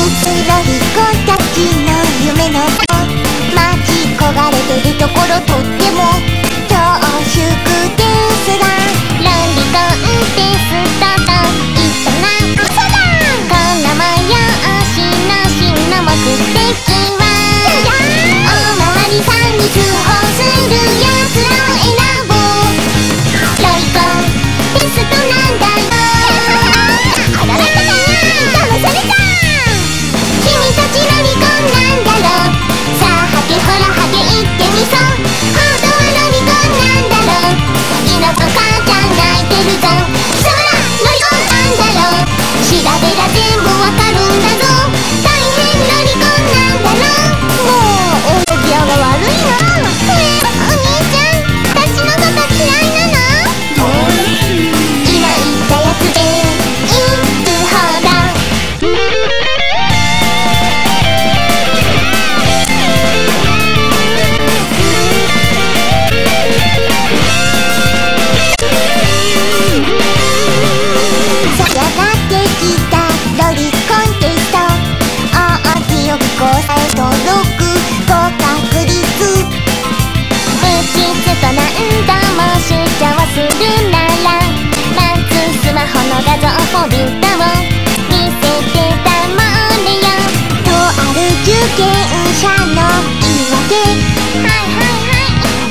白い子たちの夢の巻き焦がれてるところとっても恐縮取り込んでいたおきいを交差へと六合確率無機質と何度もょ張するならまずスマホの画像フォルダを見せてたもんねよとある受験者の言い。訳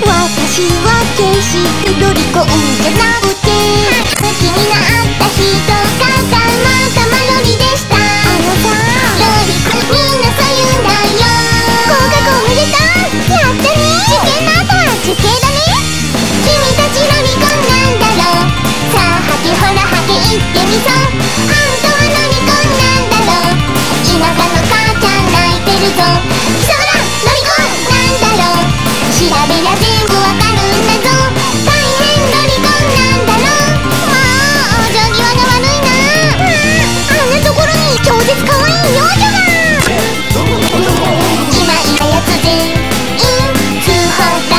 私は決してロリコンじゃなくて好きにな調べりゃ全部わかるんだぞ。大変リコンなんだろまあお嬢が悪いな。あんなところに超絶可愛い幼女が。今いたやつ全員だ。